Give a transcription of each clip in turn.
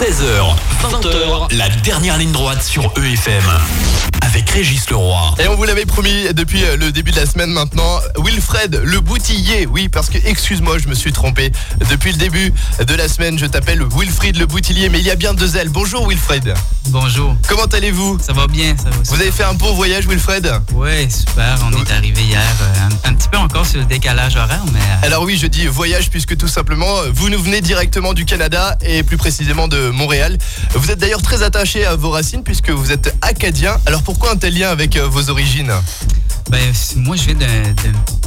16h, 20h, la dernière ligne droite sur EFM. Avec Régis Leroy. Et on vous l'avait promis depuis euh, le début de la semaine maintenant, Wilfred le boutillier. Oui, parce que, excuse-moi, je me suis trompé. Depuis le début de la semaine, je t'appelle Wilfried le boutillier, mais il y a bien deux ailes. Bonjour Wilfred. Bonjour. Comment allez-vous? Ça va bien, ça va. Vous avez fait un bon voyage Wilfred? Oui, super. On est arrivé hier, euh, un, un petit peu encore sur le décalage horaire, mais... euh, Alors oui, je dis voyage puisque tout simplement, vous nous venez directement du Canada et plus précisément de Montréal. Vous êtes d'ailleurs très attaché à vos racines puisque vous êtes acadien. Alors pourquoi un tel lien avec euh, vos origines? Ben, moi, je viens d'un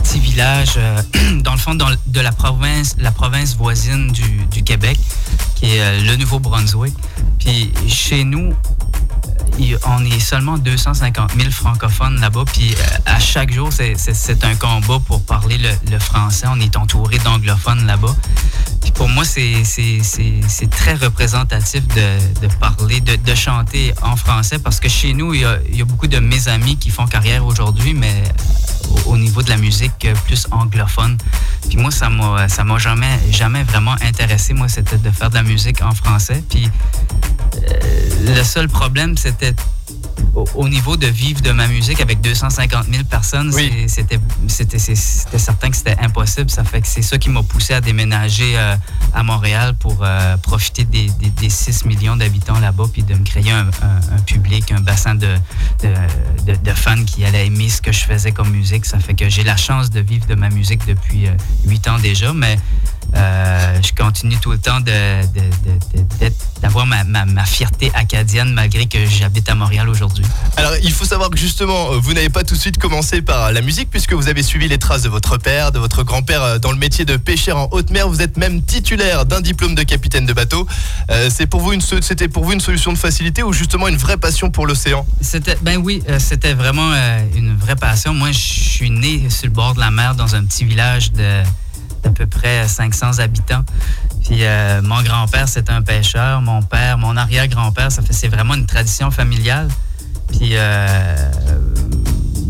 petit village, euh, dans le fond, de la province, voisine du, Québec, qui est euh, le Nouveau-Brunswick. Puis chez nous, on est seulement 250 000 francophones là-bas. Puis euh, à chaque jour, c'est- un combat pour parler le, français. On est entouré d'anglophones là-bas. Puis pour moi, c'est- très représentatif de, parler, de, chanter en français parce que chez nous, il y, a, beaucoup de mes amis qui font carrière aujourd'hui, mais au, au niveau de la musique euh, plus anglophone. Puis moi, ça m'a jamais, jamais vraiment intéressé. Moi, c'était de faire de la musique en français. Puis euh, le seul problème, c'était au, au niveau de vivre de ma musique avec 250 000 personnes, Oui. c'était certain que c'était impossible. Ça fait que c'est ça qui m'a poussé à déménager euh, à Montréal pour euh, profiter des, des- des 6 millions d'habitants là-bas, puis de me créer un, un- un public, un bassin de, de, de- de fans qui allaient aimer ce que je faisais comme musique. Ça fait que j'ai la chance de vivre de ma musique depuis 8 ans déjà, mais euh, je continue tout le temps de- d'avoir ma, ma- ma fierté acadienne malgré que j'habite à Montréal aujourd'hui. Alors il faut savoir que justement, euh, vous n'avez pas tout de suite commencé par la musique puisque vous avez suivi les traces de votre père, de votre grand-père euh, dans le métier de pêcheur en haute mer. Vous êtes même titulaire d'un diplôme de capitaine de bateau. Euh, c'est pour vous une so- C'était pour vous une solution de facilité ou justement une vraie passion pour l'océan? C'était, ben oui, euh, c'était vraiment euh, une vraie passion. Moi, je suis né sur le bord de la mer dans un petit village de d'à peu près 500 habitants. Puis euh, mon grand-père, c'était un pêcheur. Mon père, mon arrière-grand-père, ça fait, c'est vraiment une tradition familiale. Puis euh,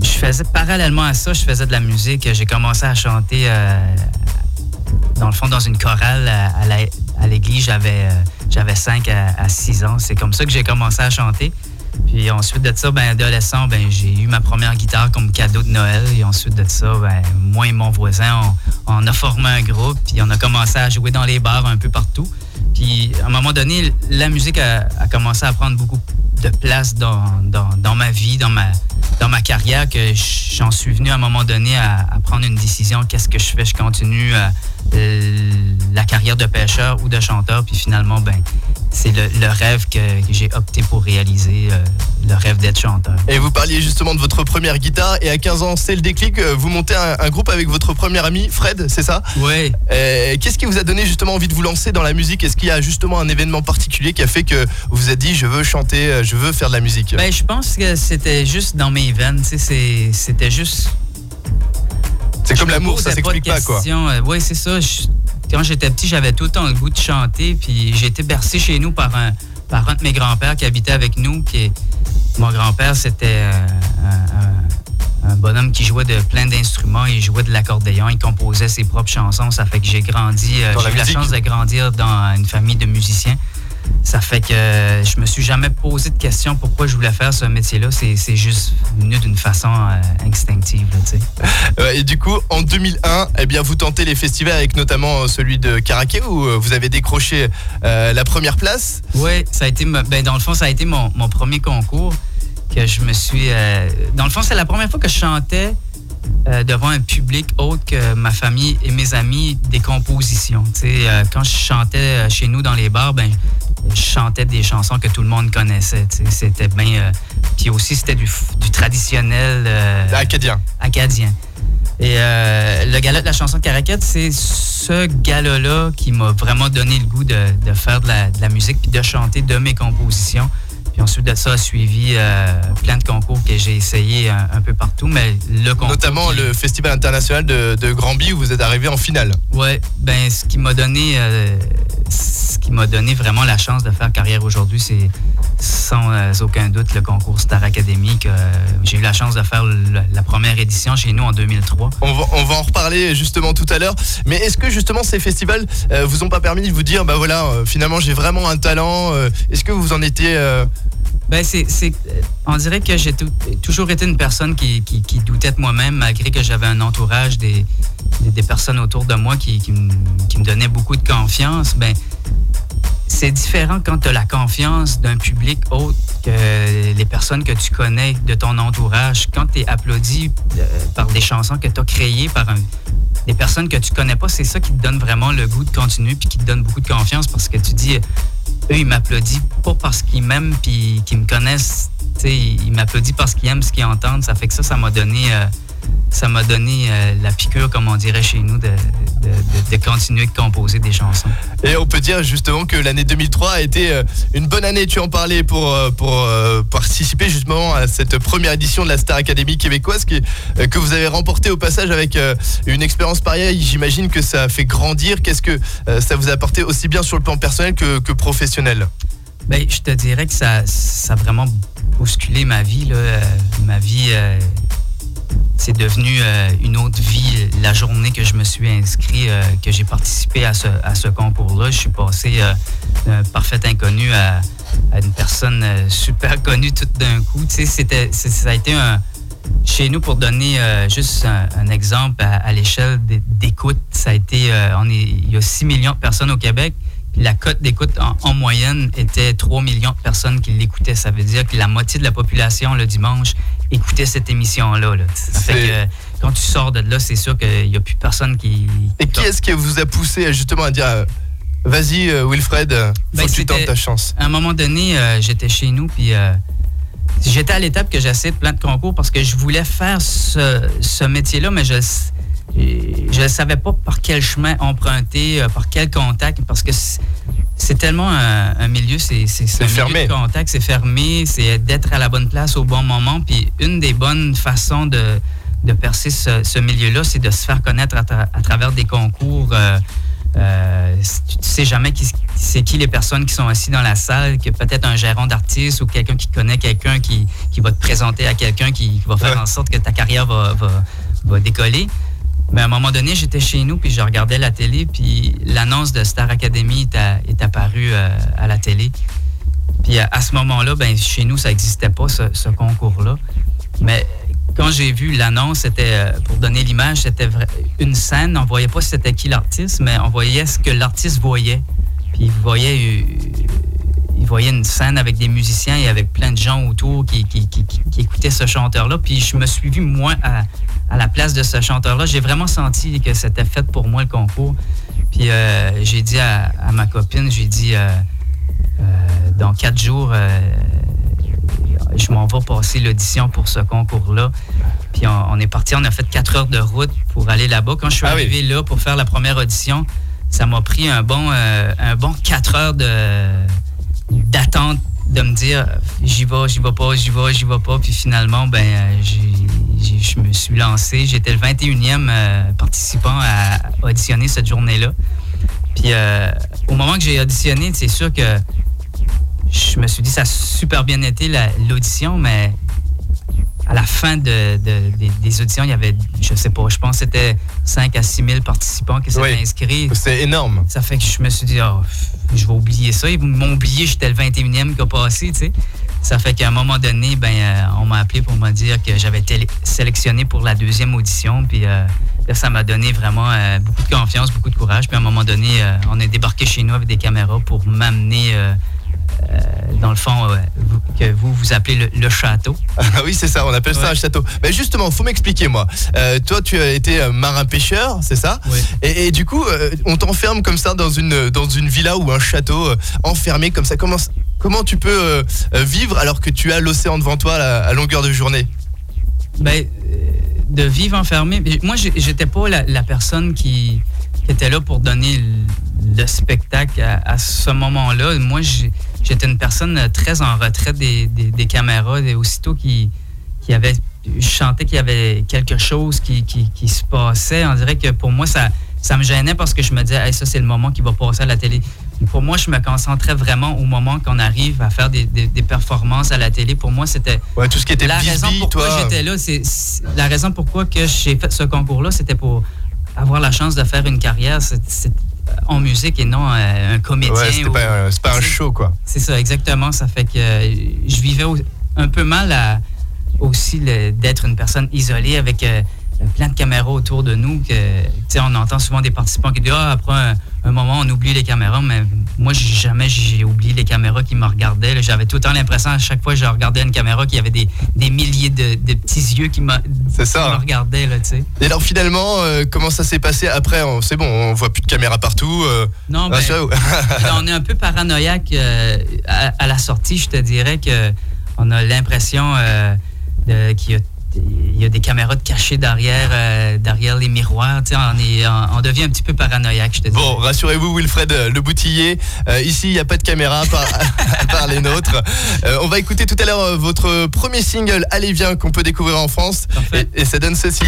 je faisais, parallèlement à ça, je faisais de la musique. J'ai commencé à chanter, euh, dans le fond, dans une chorale à, l'église. J'avais, j'avais 5 à, à 6 ans. C'est comme ça que j'ai commencé à chanter. Puis ensuite de ça, ben, adolescent, ben, j'ai eu ma première guitare comme cadeau de Noël. Et ensuite de ça, ben, moi et mon voisin, on, a formé un groupe. Puis on a commencé à jouer dans les bars un peu partout. Puis à un moment donné, la musique a, commencé à prendre beaucoup de place dans, dans, ma vie, dans ma, dans ma carrière, que j'en suis venu à un moment donné à, prendre une décision. Qu'est-ce que je fais? Je continue euh, la carrière de pêcheur ou de chanteur. Puis finalement, ben, c'est le, le rêve que, que j'ai opté pour réaliser, euh, le rêve d'être chanteur. Et vous parliez justement de votre première guitare et à 15 ans, c'est le déclic. euh, Vous montez un, un groupe avec votre premier ami, Fred, c'est ça? Oui. Euh, Qu'est-ce qui vous a donné justement envie de vous lancer dans la musique? Est-ce qu'il y a justement un événement particulier qui a fait que vous vous êtes dit je veux chanter, je veux faire de la musique? Ben, je pense que c'était juste dans mes veines. C'était juste C'est comme l'amour, ça s'explique pas quoi. Euh, oui, c'est ça. Je- quand j'étais petit, j'avais tout le temps le goût de chanter. Puis j'ai été bercé chez nous par un, par un de mes grands-pères qui habitait avec nous. Qui mon grand-père, c'était euh, un, bonhomme qui jouait de plein d'instruments. Il jouait de l'accordéon. Il composait ses propres chansons. Ça fait que j'ai grandi. euh, j'ai eu la chance de grandir dans une famille de musiciens. Ça fait que euh, je me suis jamais posé de questions pourquoi je voulais faire ce métier-là. C'est juste venu d'une façon euh, instinctive. là. Euh, et du coup, en 2001, eh bien, vous tentez les festivals avec notamment euh, celui de Caraquet où vous avez décroché euh, la première place. Oui, ça a été, ben, dans le fond, ça a été mon, mon premier concours que je me suis. dans le fond, c'est la première fois que je chantais devant un public autre que ma famille et mes amis des compositions. Euh, quand je chantais chez nous dans les bars, ben, je chantais des chansons que tout le monde connaissait. C'était bien. euh, puis aussi, c'était du, traditionnel. euh, Acadien. acadien. Et euh, le gala de la chanson de c'est ce gala-là qui m'a vraiment donné le goût de, de faire de la, de la musique puis de chanter de mes compositions. Puis ensuite de ça, a suivi euh, plein de concours que j'ai essayé un, peu partout, mais le concours... Notamment le Festival international de, de Granby où vous êtes arrivé en finale. Ouais, ben ce qui m'a donné, euh, ce qui m'a donné vraiment la chance de faire carrière aujourd'hui, c'est sans euh, aucun doute le concours Star Academy que j'ai eu la chance de faire la première édition chez nous en 2003. On va, on va en reparler justement tout à l'heure. Mais est-ce que justement ces festivals vous ont pas permis de vous dire, bah voilà, finalement j'ai vraiment un talent. est-ce que vous en étiez ben, c'est, on dirait que j'ai toujours été une personne qui, doutait de moi-même, malgré que j'avais un entourage, des, des, personnes autour de moi qui, me donnaient beaucoup de confiance. Ben, c'est différent quand tu as la confiance d'un public autre que les personnes que tu connais de ton entourage. Quand tu es applaudi euh, par des chansons que tu as créées par des personnes que tu connais pas, c'est ça qui te donne vraiment le goût de continuer puis qui te donne beaucoup de confiance parce que tu dis eux, ils m'applaudissent pas parce qu'ils m'aiment puis qu'ils me connaissent. ils m'applaudissent parce qu'ils aiment ce qu'ils entendent. Ça fait que ça, ça m'a donné euh, ça m'a donné euh, la piqûre, comme on dirait chez nous, de, continuer de composer des chansons. Et on peut dire justement que l'année 2003 a été euh, une bonne année, tu en parlais, pour, euh, pour participer justement à cette première édition de la Star Academy québécoise qui, que vous avez remporté au passage avec une expérience pareille. J'imagine que ça a fait grandir. Qu'est-ce que ça vous a apporté aussi bien sur le plan personnel que, professionnel? Ben, je te dirais que ça, ça a vraiment bousculé ma vie. Là. ma vie c'est devenu euh, une autre vie la journée que je me suis inscrit, euh, que j'ai participé à ce, concours-là. Je suis passé euh, d'un parfait inconnu à, une personne super connue tout d'un coup. Tu sais, ça a été un... Chez nous, pour donner juste un, exemple à, l'échelle d'écoute, ça a été... on est, il y a 6 millions de personnes au Québec la cote d'écoute en, moyenne était 3 millions de personnes qui l'écoutaient. Ça veut dire que la moitié de la population le dimanche écoutait cette émission-là. Ça fait que quand tu sors de là, c'est sûr qu'il n'y a plus personne qui. Et qui est-ce qui vous a poussé justement à dire euh, Vas-y, euh, Wilfred, euh, faut ben, que tu tentes ta chance? À un moment donné, j'étais chez nous, puis j'étais à l'étape que j'essayais plein de concours parce que je voulais faire ce, ce métier-là, mais je je ne savais pas par quel chemin emprunter, euh, par quel contact, parce que c'est tellement un, milieu, c'est fermé. contact, c'est fermé, c'est d'être à la bonne place au bon moment. Puis une des bonnes façons de, percer ce, milieu-là, c'est de se faire connaître à, travers des concours. Euh, euh, tu ne sais jamais qui, c'est qui les personnes qui sont assises dans la salle, que peut-être un gérant d'artiste ou quelqu'un qui connaît quelqu'un qui, va te présenter à quelqu'un qui, va faire en sorte que ta carrière va, va décoller. Mais à un moment donné, j'étais chez nous, puis je regardais la télé, puis l'annonce de Star Academy est, apparue euh, à la télé. Puis à, ce moment-là, ben, chez nous, ça n'existait pas, ce, concours-là. Mais quand j'ai vu l'annonce, c'était, euh, pour donner l'image, c'était une scène. On voyait pas c'était qui l'artiste, mais on voyait ce que l'artiste voyait. Puis il voyait, euh, voyait une scène avec des musiciens et avec plein de gens autour qui, qui, qui, qui écoutaient ce chanteur-là. Puis je me suis vu, moi, à, à la place de ce chanteur-là. J'ai vraiment senti que c'était fait pour moi le concours. Puis euh, j'ai dit à, ma copine, j'ai dit, euh, euh, dans quatre jours, je m'en vais passer l'audition pour ce concours-là. Puis on, est parti, on a fait quatre heures de route pour aller là-bas. Quand je suis ah arrivé là pour faire la première audition, ça m'a pris un bon, un bon quatre heures d'attente de me dire j'y vais, j'y vais pas, j'y vais, j'y vais pas. Puis finalement, ben, je me suis lancé. J'étais le 21e euh, participant à auditionner cette journée-là. Puis euh, au moment que j'ai auditionné, c'est sûr que je me suis dit ça a super bien été l'audition, mais à la fin de, des auditions, il y avait, je sais pas, je pense que c'était 5 à 6 000 participants qui s'étaient inscrits. C'est énorme. Ça fait que je me suis dit, oh, je vais oublier ça. Ils m'ont oublié, j'étais le 21e qui a passé, tu sais. Ça fait qu'à un moment donné, ben, euh, on m'a appelé pour me dire que j'avais été sélectionné pour la deuxième audition. Puis euh, ça m'a donné vraiment euh, beaucoup de confiance, beaucoup de courage. Puis à un moment donné, on est débarqué chez nous avec des caméras pour m'amener dans le fond, que vous, vous appelez le, château. Ah oui, c'est ça, on appelle ça un château. Mais justement, faut m'expliquer, moi. toi, tu as été marin-pêcheur, c'est ça oui. et, du coup, on t'enferme comme ça dans une, dans une villa ou un château, enfermé comme ça. Comment, Comment tu peux euh, euh, vivre alors que tu as l'océan devant toi à, longueur de journée? Ben, euh, De vivre enfermé. Moi, j'étais pas la, personne qui, était là pour donner le spectacle à, ce moment-là. Moi, j'étais une personne très en retrait des, des, caméras. Et aussitôt qu'il qui avait, je sentais qu'il y avait quelque chose qui, qui, se passait. On dirait que pour moi, ça, ça me gênait parce que je me disais, ça, c'est le moment qui va passer à la télé. Pour moi, je me concentrais vraiment au moment qu'on arrive à faire des, des, performances à la télé. Pour moi, c'était. Ouais, tout ce qui était La raison pourquoi j'étais là, c'est la raison pourquoi que j'ai fait ce concours-là, c'était pour avoir la chance de faire une carrière en musique et non euh, un comédien. Ouais, c'est pas, pas, un show, quoi. C'est ça, exactement. Ça fait que euh, je vivais un peu mal à, aussi d'être une personne isolée avec euh, plein de caméras autour de nous. Que, on entend souvent des participants qui disent Ah, après un, moment, on oublie les caméras. Mais moi, jamais j'ai oublié les caméras qui me regardaient. J'avais tout le temps l'impression, à chaque fois que je regardais une caméra, qu'il y avait des, milliers de, petits yeux qui, me regardaient. Là, Et alors, finalement, euh, comment ça s'est passé? Après, c'est bon, on voit plus de caméras partout. Euh, non, ben, on est un peu paranoïaque à, la sortie. Je te dirais que on a l'impression qu'il y a il y a des caméras de cachées derrière, euh, derrière les miroirs. On, est, on, devient un petit peu paranoïaque, je te dis. Bon, rassurez-vous, Wilfred euh, Le Boutillier. Euh, ici, il n'y a pas de caméra à part, les nôtres. on va écouter tout à l'heure votre premier single, Allez, viens, qu'on peut découvrir en France. Et, et, ça donne ceci.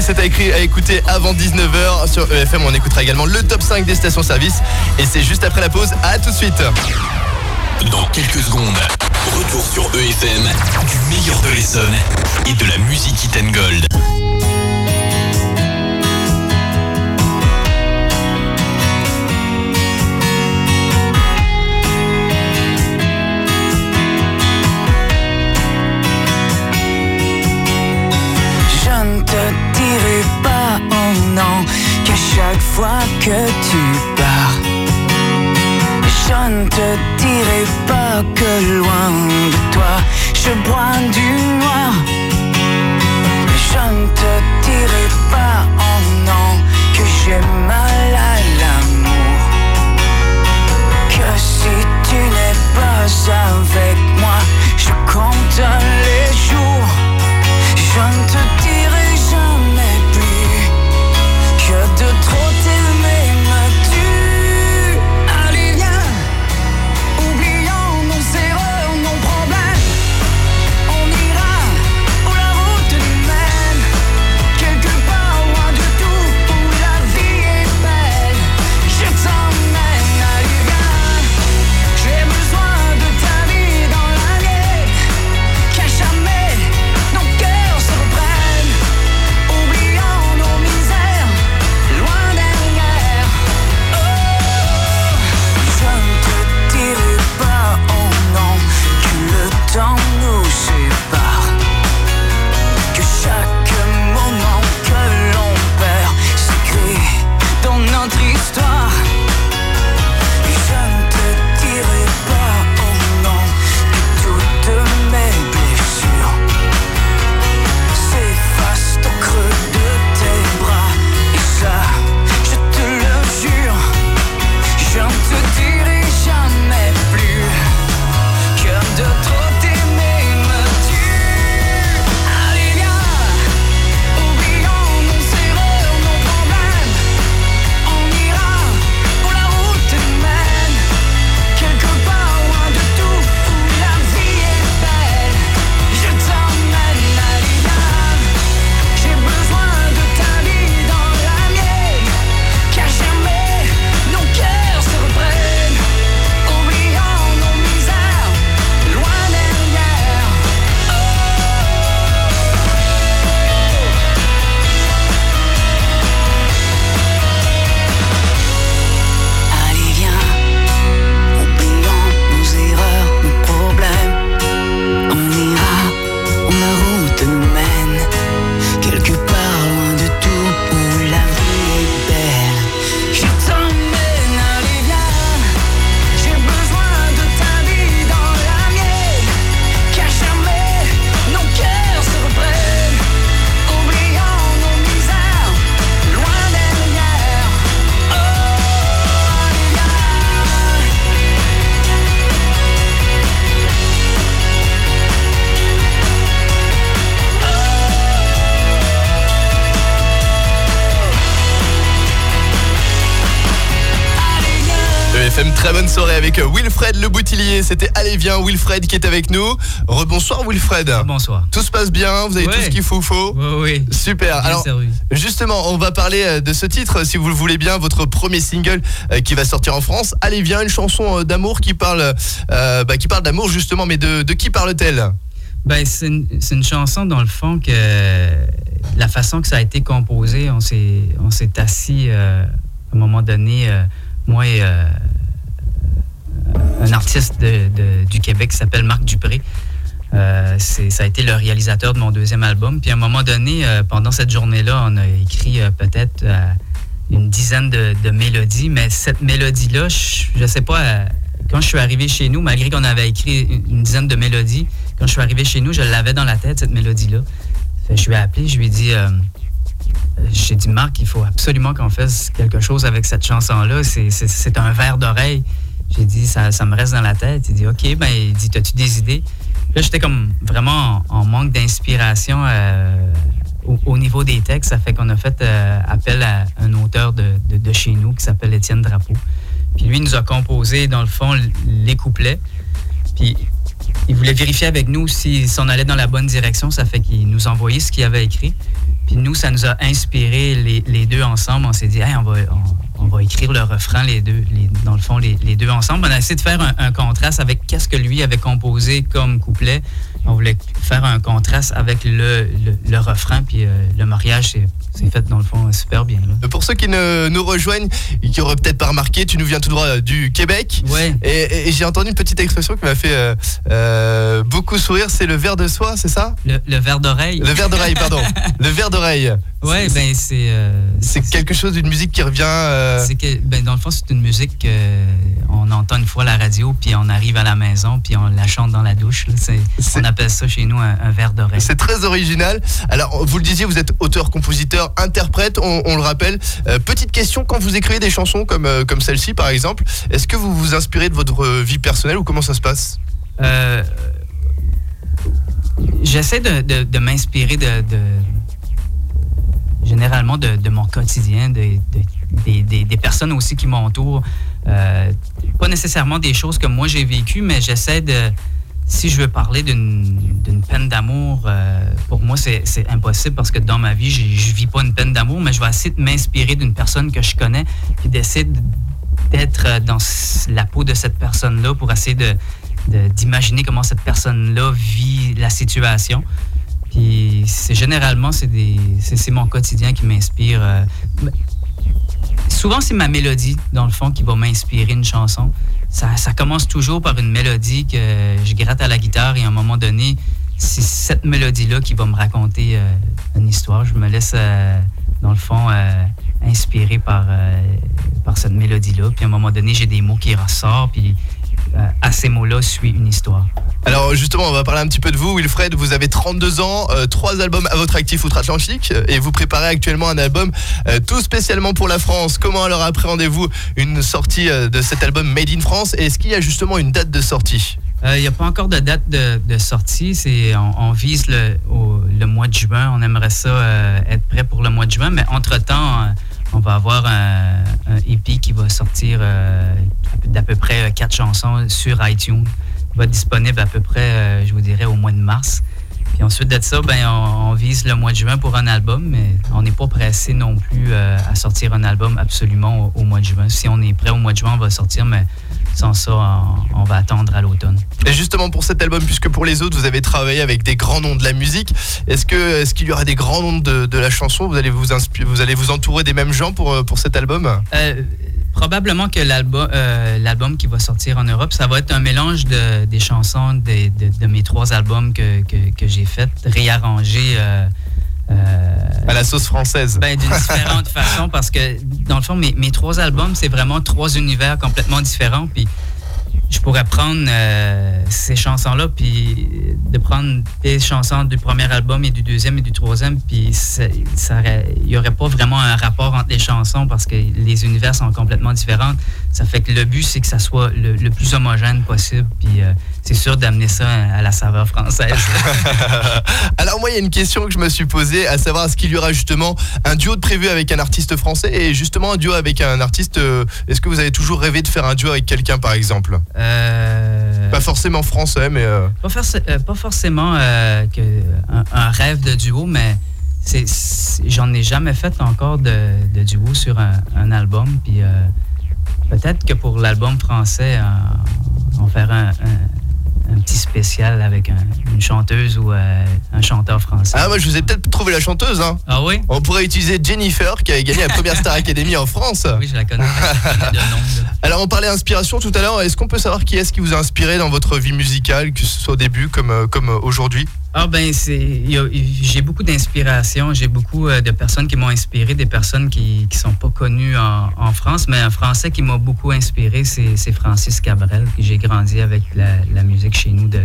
C'est à, à écouter avant 19h sur EFM. On écoutera également le top 5 des stations-service. Et c'est juste après la pause. À tout de suite. Dans quelques secondes, retour sur EFM du meilleur de l'Essonne et de la musique Hit Gold. Que tu pars. Je ne te dirai pas que loin de toi, je bois du noir. Je ne te dirai pas en non que j'ai soirée avec euh, Wilfred Le Boutillier. C'était Allez viens Wilfred qui est avec nous. Rebonsoir Wilfred. Bonsoir. Tout se passe bien, vous avez tout ce qu'il faut, faut. Super. Bien Alors, justement, on va parler euh, de ce titre, si vous le voulez bien, votre premier single euh, qui va sortir en France. Allez viens, une chanson d'amour qui parle, euh, bah, qui parle d'amour justement, mais de, de qui parle-t-elle? Ben, c'est une, chanson, dans le fond, que la façon que ça a été composé, on s'est, on s'est assis euh, à un moment donné, euh, moi et un artiste du Québec qui s'appelle Marc Dupré. Euh, ça a été le réalisateur de mon deuxième album. Puis à un moment donné, euh, pendant cette journée-là, on a écrit euh, peut-être une dizaine de, mélodies, mais cette mélodie-là, je ne sais pas, quand je suis arrivé chez nous, malgré qu'on avait écrit une, une dizaine de mélodies, quand je suis arrivé chez nous, je l'avais dans la tête, cette mélodie-là. Je lui ai appelé, je lui ai dit, j'ai dit, Marc, il faut absolument qu'on fasse quelque chose avec cette chanson-là. C'est un verre d'oreille. J'ai dit, ça, me reste dans la tête. Il dit, OK, ben, il dit, as-tu des idées? Là, j'étais comme vraiment en, manque d'inspiration euh, au, au niveau des textes. Ça fait qu'on a fait euh, appel à un auteur de, de- chez nous qui s'appelle Étienne Drapeau. Puis lui, il nous a composé, dans le fond, les couplets. Puis il voulait vérifier avec nous si, on allait dans la bonne direction. Ça fait qu'il nous envoyait ce qu'il avait écrit. Puis nous, ça nous a inspiré les, deux ensemble. On s'est dit, Hey, on, va, on va écrire le refrain, les deux, les- dans le fond, les, deux ensemble. On a essayé de faire un, contraste avec qu'est-ce que lui avait composé comme couplet. On voulait faire un contraste avec le refrain. Puis euh, le mariage, c'est c'est fait, dans le fond, super bien. Là. Pour ceux qui ne, nous rejoignent et qui auraient peut-être pas remarqué, tu nous viens tout droit euh, du Québec. Ouais. Et, et- et j'ai entendu une petite expression qui m'a fait euh, euh, beaucoup sourire, c'est le verre de soie, c'est ça? Le, le verre d'oreille. Le verre d'oreille, pardon. Le verre d'oreille. Ouais, C'est- ben c'est. euh, C'est quelque chose d'une musique qui revient. euh, C'est que, ben, dans le fond, c'est une musique qu'on entend une fois à la radio, puis on arrive à la maison, puis on la chante dans la douche. C'est- on appelle ça chez nous un, un verre d'oreille. C'est très original. Alors, vous le disiez, vous êtes interprète, on, le rappelle. Euh, petite question, quand vous écrivez des chansons comme, euh, comme celle-ci, par exemple, est-ce que vous vous inspirez de votre euh, vie personnelle ou comment ça se passe? J'essaie de, de- m'inspirer de, généralement de, mon quotidien, de- de- des, des- des personnes aussi qui m'entourent. Pas nécessairement des choses que moi j'ai vécues, mais j'essaie de. Si je veux parler d'une peine d'amour, euh, pour moi c'est impossible parce que dans ma vie, je vis pas une peine d'amour, mais je vais essayer de m'inspirer d'une personne que je connais puis d'essayer de- d'être dans la peau de cette personne-là pour essayer d'imaginer comment cette personne-là vit la situation. Puis c'est généralement, c'est mon quotidien qui m'inspire. euh, souvent, c'est ma mélodie, dans le fond, qui va m'inspirer une chanson. Ça, commence toujours par une mélodie que je gratte à la guitare et à un moment donné, c'est cette mélodie-là qui va me raconter euh, une histoire. Je me laisse, euh, dans le fond, euh, inspiré par, euh, par cette mélodie-là. Puis à un moment donné, j'ai des mots qui ressortent, puis à ces mots-là suit une histoire. Alors justement, on va parler un petit peu de vous, Wilfred. Vous avez 32 ans, euh, trois albums à votre actif outre-Atlantique euh, et vous préparez actuellement un album euh, tout spécialement pour la France. Comment alors appréhendez-vous une sortie de cet album Made in France? Et est-ce qu'il y a justement une date de sortie? Il n'y a pas encore de date de, sortie. On, vise le, mois de juin. On aimerait ça être prêt pour le mois de juin, mais entre-temps, on va avoir un, un EP qui va sortir d'à peu près quatre chansons sur iTunes. Va être disponible à peu près, euh, je vous dirais, au mois de mars. Puis ensuite de ça, ben, on, on vise le mois de juin pour un album, mais on n'est pas pressé non plus euh, à sortir un album absolument au, au mois de juin. Si on est prêt au mois de juin, on va sortir, mais sans ça, on, on va attendre à l'automne. Et justement pour cet album, puisque pour les autres, vous avez travaillé avec des grands noms de la musique, est-ce que est-ce qu'il y aura des grands noms de, de la chanson? Vous allez vous vous allez vous entourer des mêmes gens pour, euh, pour cet album? Euh, probablement que l'album euh, l'album qui va sortir en Europe, ça va être un mélange de, des chansons des- de, de mes trois albums que, que, que j'ai faites, réarrangés euh, euh, à la sauce française ben, d'une différente façon parce que, dans le fond, mes, mes trois albums, c'est vraiment trois univers complètement différents. Puis, je pourrais prendre euh, ces chansons-là, puis de prendre des chansons du premier album et du deuxième et du troisième, puis il n'y aurait pas vraiment un rapport entre les chansons parce que les univers sont complètement différents. Ça fait que le but, c'est que ça soit le, plus homogène possible, puis euh, c'est sûr d'amener ça à la saveur française. Alors moi, il y a une question que je me suis posée, à savoir est-ce qu'il y aura justement un duo de prévu avec un artiste français? Et justement un duo avec un artiste. Euh, est-ce que vous avez toujours rêvé de faire un duo avec quelqu'un, par exemple? Euh... Pas forcément français, mais... Euh, pas, euh, pas, forcément que un, rêve de duo, mais j'en ai jamais fait encore de, duo sur un, album. Puis peut-être que pour l'album français, on fera un un petit spécial avec une chanteuse ou euh, un chanteur français. Ah, moi, je vous ai peut-être trouvé la chanteuse. Hein. Ah oui? On pourrait utiliser Jennifer, qui a gagné la première Star Academy en France. Oui, je la connais. Alors, on parlait inspiration tout à l'heure. Est-ce qu'on peut savoir qui est-ce qui vous a inspiré dans votre vie musicale, que ce soit au début comme, euh, comme euh, aujourd'hui? Ah ben c'est j'ai beaucoup d'inspiration, j'ai beaucoup euh, de personnes qui m'ont inspiré, des personnes qui qui sont pas connues en, France, mais un Français qui m'a beaucoup inspiré, c'est Francis Cabrel. J'ai grandi avec la, musique chez nous de,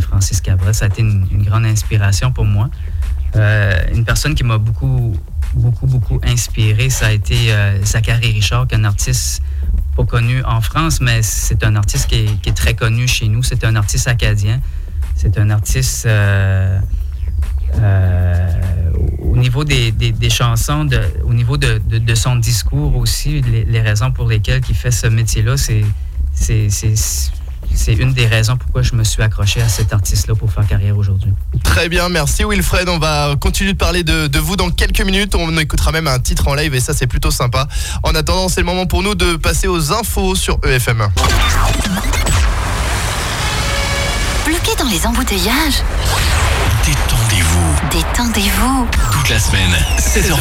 Francis Cabrel. Ça a été une, grande inspiration pour moi. Euh, une personne qui m'a beaucoup beaucoup beaucoup inspiré, ça a été euh, Zachary Richard, qui est un artiste pas connu en France, mais c'est un artiste qui est très connu chez nous. C'est un artiste acadien. C'est un artiste euh, euh, au niveau des, chansons, au niveau de, son discours aussi, les, raisons pour lesquelles il fait ce métier-là, c'est une des raisons pourquoi je me suis accroché à cet artiste-là pour faire carrière aujourd'hui. Très bien, merci Wilfred. On va continuer de parler de, de, vous dans quelques minutes. On écoutera même un titre en live et ça c'est plutôt sympa. En attendant, c'est le moment pour nous de passer aux infos sur EFM bloqué dans les embouteillages Détendez-vous. Détendez-vous. Toute la semaine, 16h20.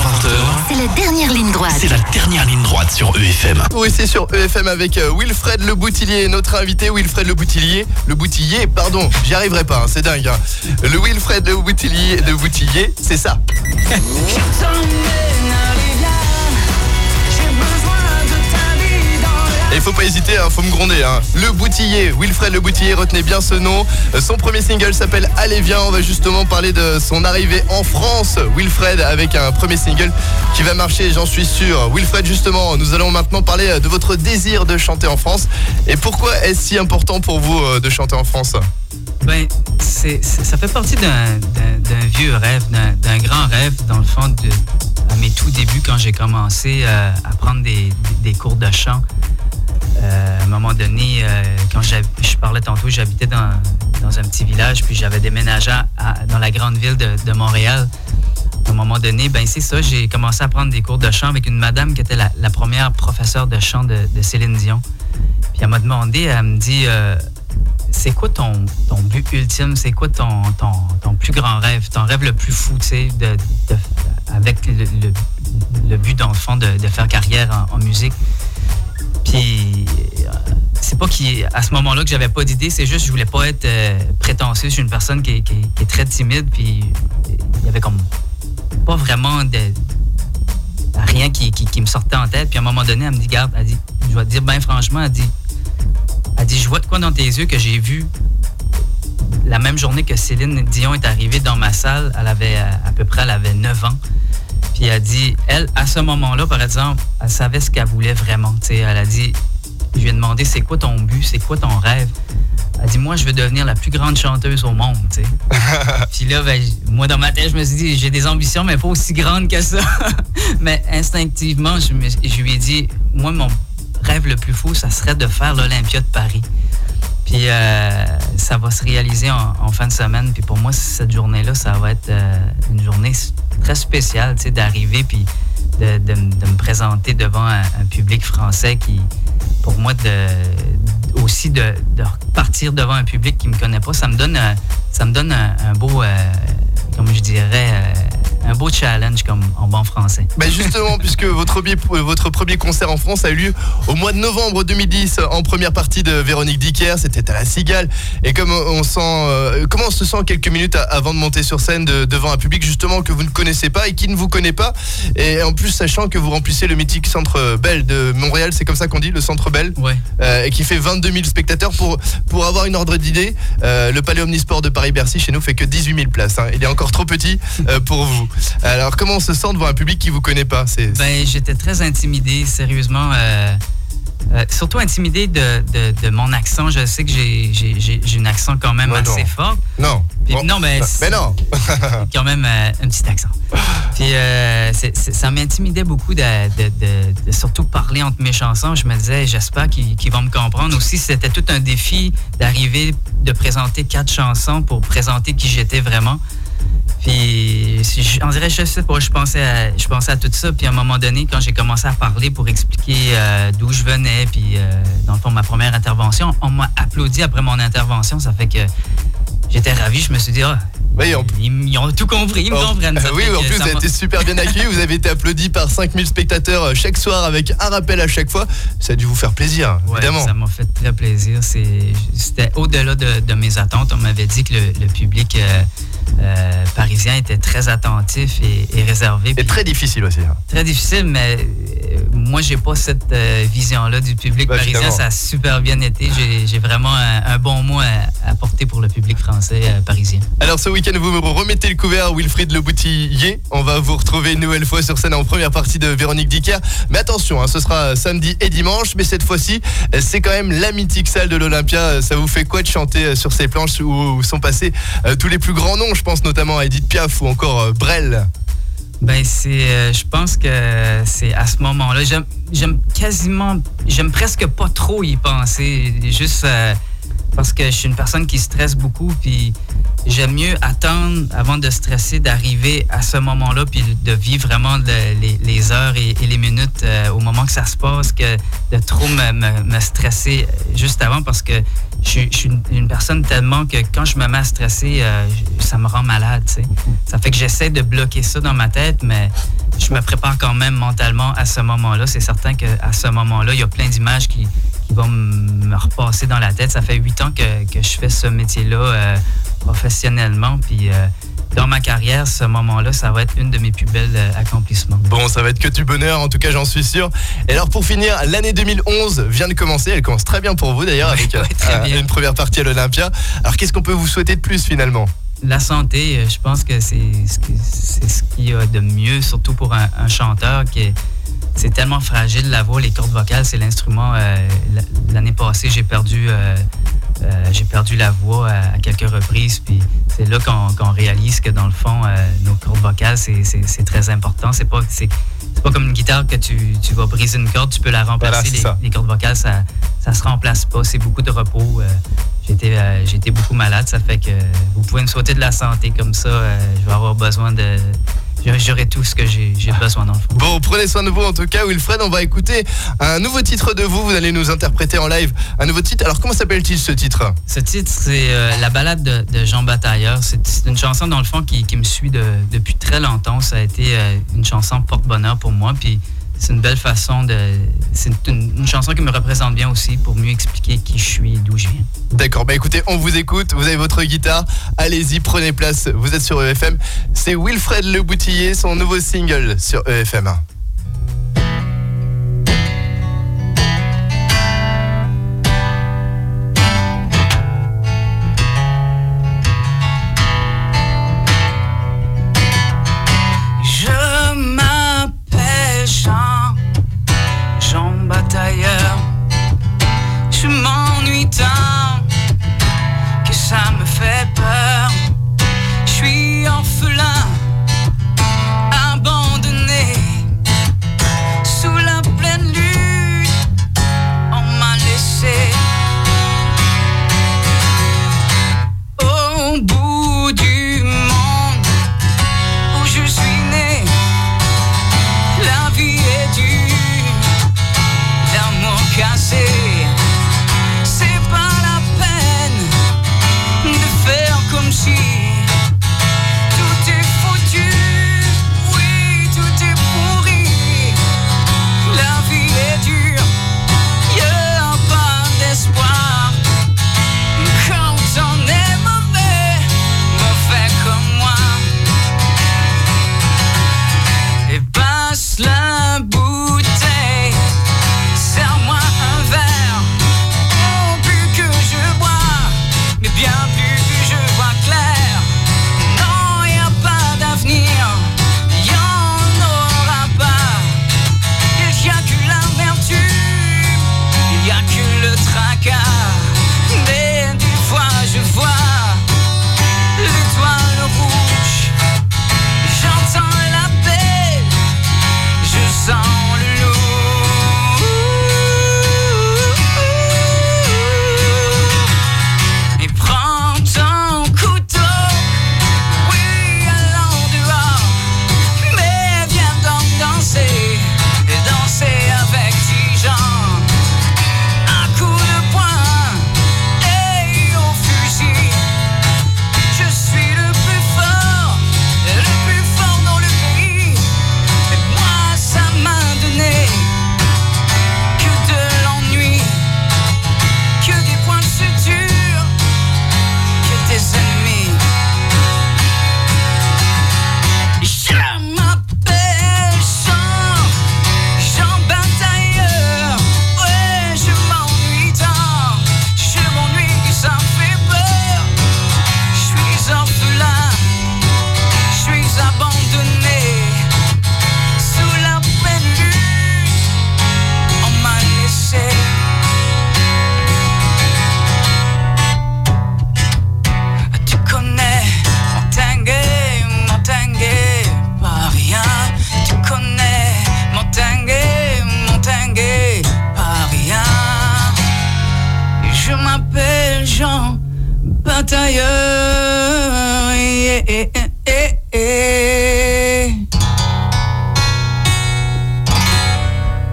C'est la dernière ligne droite. C'est la dernière ligne droite sur EFM. Oui, c'est sur EFM avec euh, Wilfred Le Boutillier, notre invité Wilfred Le Boutillier. Le Boutillier, pardon, j'y arriverai pas, hein, c'est dingue. Hein. Le Wilfred Le Boutillier, Le Boutillier, c'est ça. Et faut pas hésiter, il hein, faut me gronder. Hein. Le Boutillier, Wilfred Le Boutillier, retenez bien ce nom. Euh, son premier single s'appelle Allez viens, on va justement parler de son arrivée en France. Wilfred avec un premier single qui va marcher, j'en suis sûr. Wilfred justement, nous allons maintenant parler euh, de votre désir de chanter en France. Et pourquoi est-ce si important pour vous euh, de chanter en France? Ben, ça fait partie d'un, vieux rêve, d'un, grand rêve, dans le fond, de, à mes tout débuts, quand j'ai commencé à prendre des cours de chant. Euh, à un moment donné, euh, quand je parlais tantôt, j'habitais dans, un petit village, puis j'avais déménagé dans la grande ville de, Montréal. À un moment donné, ben c'est ça, j'ai commencé à prendre des cours de chant avec une madame qui était la, première professeure de chant de, Céline Dion. Puis elle m'a demandé, elle me dit, euh, c'est quoi ton, but ultime, c'est quoi ton, ton, plus grand rêve, ton rêve le plus fou, tu sais, avec le, but, dans fond, de, faire carrière en musique? Puis euh, c'est pas qu'à ce moment-là que j'avais pas d'idée, c'est juste que je voulais pas être euh, prétentieux. Je suis une personne qui, est très timide, puis il y avait comme pas vraiment rien qui, me sortait en tête. Puis à un moment donné, elle me dit, garde, elle dit, je vais te dire bien franchement, elle dit, dit, je vois de quoi dans tes yeux que j'ai vu la même journée que Céline Dion est arrivée dans ma salle. Elle avait à peu près, elle avait 9 ans. Puis elle a dit, elle, à ce moment-là, par exemple, elle savait ce qu'elle voulait vraiment. elle a dit, je lui ai demandé, c'est quoi ton but, c'est quoi ton rêve? Elle a dit, moi, je veux devenir la plus grande chanteuse au monde. Puis là, ben, moi, dans ma tête, je me suis dit, j'ai des ambitions, mais pas aussi grandes que ça. mais instinctivement, je, je lui ai dit, moi, mon rêve le plus fou, ça serait de faire l'Olympia de Paris. Puis euh, ça va se réaliser en, fin de semaine. Puis pour moi, cette journée-là, ça va être euh, une journée très spéciale, tu sais, d'arriver puis de, me présenter devant un, public français qui, pour moi, de, aussi de, partir devant un public qui me connaît pas, ça me donne, ça me donne un, beau, euh, comme je dirais, un beau challenge comme en bon français. Bah justement, puisque votre premier, votre premier concert en France a eu lieu au mois de novembre 2010 en première partie de Véronique Dicker, c'était à la Cigale. Et comme on sent, euh, comment on se sent quelques minutes avant de monter sur scène de- devant un public justement que vous ne connaissez pas et qui ne vous connaît pas, et en plus sachant que vous remplissez le mythique Centre Bell de Montréal, c'est comme ça qu'on dit, le Centre Bell? Ouais. euh, et qui fait 22 000 spectateurs. Pour, pour avoir une ordre d'idée, euh, le Palais Omnisport de Paris-Bercy chez nous fait que 18 000 places. hein. Il est encore trop petit euh, pour vous. Alors comment on se sent devant un public qui vous connaît pas? C'est Ben, j'étais très intimidé, sérieusement. euh, euh, surtout intimidé de, de, de mon accent. Je sais que j'ai- j'ai j'ai- j'ai un accent quand même Ouais, assez non. fort. non. Puis- Bon. non, mais mais non. quand même un petit accent. Puis c'est- c'est- ça m'intimidait beaucoup de, de- de- de surtout parler entre mes chansons. Je me disais, j'espère qu'ils qu'ils vont me comprendre. Aussi, c'était tout un défi d'arriver, de présenter quatre chansons pour présenter qui j'étais vraiment. Puis je- on dirait, je sais pas, je pensais à, je pensais à tout ça. Puis à un moment donné, quand j'ai commencé à parler pour expliquer euh, d'où je venais, puis euh, dans le fond, ma première intervention, on m'a applaudi après mon intervention. Ça fait que j'étais ravi. Je me suis dit, ah, Oui, ils, ils ont tout compris, ils me Oh, comprennent. Oui, en plus, vous avez été super bien accueillis. Vous avez été applaudi par 5000 spectateurs euh, chaque soir avec un rappel à chaque fois. Ça a dû vous faire plaisir, Ouais, évidemment. ça m'a fait très plaisir. C'était au-delà de, de mes attentes. On m'avait dit que le, le public euh, parisien était très attentif et, et réservé. C'est très difficile aussi. hein. très difficile, mais euh, moi, j'ai pas cette euh, vision-là du public Bah, parisien. Ça a super bien été. J'ai- vraiment un, un bon mot à, à porter pour le public français euh, parisien. Alors ce week-end, vous me remettez le couvert Wilfried Le Boutillier. On va vous retrouver une nouvelle fois sur scène en première partie de Véronique Dicker. Mais attention, hein, ce sera samedi et dimanche. Mais cette fois-ci, c'est quand même la mythique salle de l'Olympia. Ça vous fait quoi de chanter sur ces planches où, où sont passés tous les plus grands noms? Je pense notamment à Edith Piaf ou encore euh, Brel. Ben c'est, euh, je pense que c'est à ce moment-là. J'aime, j'aime quasiment, j'aime presque pas trop y penser. Juste euh, parce que je suis une personne qui stresse beaucoup, puis j'aime mieux attendre avant de stresser, d'arriver à ce moment-là, puis de vivre vraiment le- les, heures et, les minutes euh, au moment que ça se passe, que de trop me, stresser juste avant, parce que je, suis- une, personne tellement que quand je me mets à stresser, euh, ça me rend malade. Ça fait que j'essaie de bloquer ça dans ma tête, mais je me prépare quand même mentalement à ce moment-là. C'est certain qu'à ce moment-là, il y a plein d'images qui, qui vont m- me repasser dans la tête. Ça fait huit ans que, que je fais ce métier-là euh, professionnellement. Puis euh, dans ma carrière, ce moment-là, ça va être une de mes plus belles euh, accomplissements. Bon, ça va être que du bonheur, en tout cas, j'en suis sûr. Et alors, pour finir, l'année 2011 vient de commencer. Elle commence très bien pour vous, d'ailleurs, avec ouais, euh, une première partie à l'Olympia. Alors, qu'est-ce qu'on peut vous souhaiter de plus, finalement? La santé, je pense que c'est ce qui- c'est ce qu'il y a de mieux, surtout pour un, un chanteur qui est. C'est tellement fragile la voix, les cordes vocales, c'est l'instrument. euh, L'année passée, j'ai perdu, euh, euh, j'ai perdu la voix à, à quelques reprises. Puis c'est là qu'on réalise que dans le fond, nos cordes vocales, c'est- très important. C'est pas, c'est pas comme une guitare que tu, tu vas briser une corde, tu peux la remplacer. Voilà, les, cordes vocales, ça, ça se remplace pas. C'est beaucoup de repos. été, euh, beaucoup malade, ça fait que vous pouvez me souhaiter de la santé comme ça. euh, je vais avoir besoin de. J'aurai- tout ce que j'ai j'ai besoin dans le fond. Bon, prenez soin de vous en tout cas, Wilfred. On va écouter un nouveau titre de vous. Vous allez nous interpréter en live un nouveau titre. Alors, comment s'appelle-t-il ce titre? Ce titre, c'est euh, La balade de, de Jean Batailleur. C'est c'est une chanson, dans le fond, qui, qui me suit de- depuis très longtemps. Ça a été euh, une chanson porte-bonheur pour moi. Puis c'est une belle façon de. C'est une, chanson qui me représente bien aussi pour mieux expliquer qui je suis et d'où je viens. D'accord, bah écoutez, on vous écoute. Vous avez votre guitare. Allez-y, prenez place. Vous êtes sur EFM. C'est Wilfred Le Boutillier, son nouveau single sur EFM.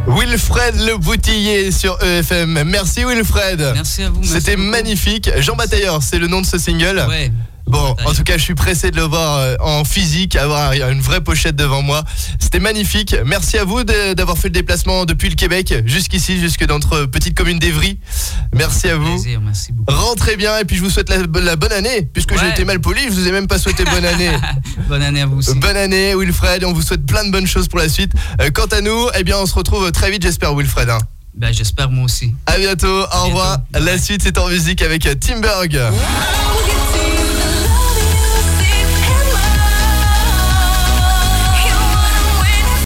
Wilfred Le Boutillier sur EFM. Merci Wilfred. Merci à vous. C'était magnifique. Jean Batailleur, c'est le nom de ce single. Ouais. Bon, en tout cas, je suis pressé de le voir euh, en physique, avoir une vraie pochette devant moi. C'était magnifique. Merci à vous d'avoir fait le déplacement depuis le Québec jusqu'ici, jusque dans notre petite commune d'Evry. Merci à vous. Plaisir, merci beaucoup. Rentrez bien et puis je vous souhaite la, la bonne année, puisque j'ai été mal poli, je vous ai même pas souhaité bonne année. Bonne année à vous aussi. Bonne année Wilfred, on vous souhaite plein de bonnes choses pour la suite. Euh, quant à nous, eh bien on se retrouve très vite j'espère Wilfred. Ben, j'espère moi aussi. À bientôt, au revoir. La suite c'est en musique avec Timberg. You